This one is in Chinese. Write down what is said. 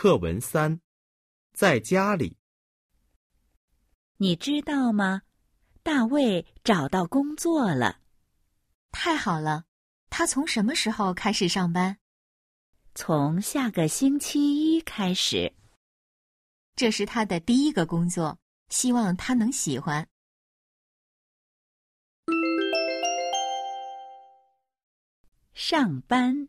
课文三在家里。你知道吗？大卫找到工作了。太好了。他从什么时候开始上班？从下个星期一开始。这是他的第一个工作希望他能喜欢。上班